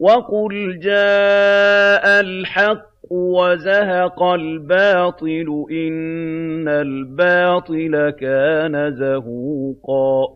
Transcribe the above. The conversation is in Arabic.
وَقُلْ جَاءَ الْحَقُّ وَزَهَقَ الْبَاطِلُ ۚ إِنَّ الْبَاطِلَ كَانَ زَهُوقًا